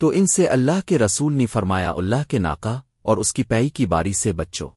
تو ان سے اللہ کے رسول نے فرمایا، اللہ کے ناکا اور اس کی پیئی کی باری سے بچو۔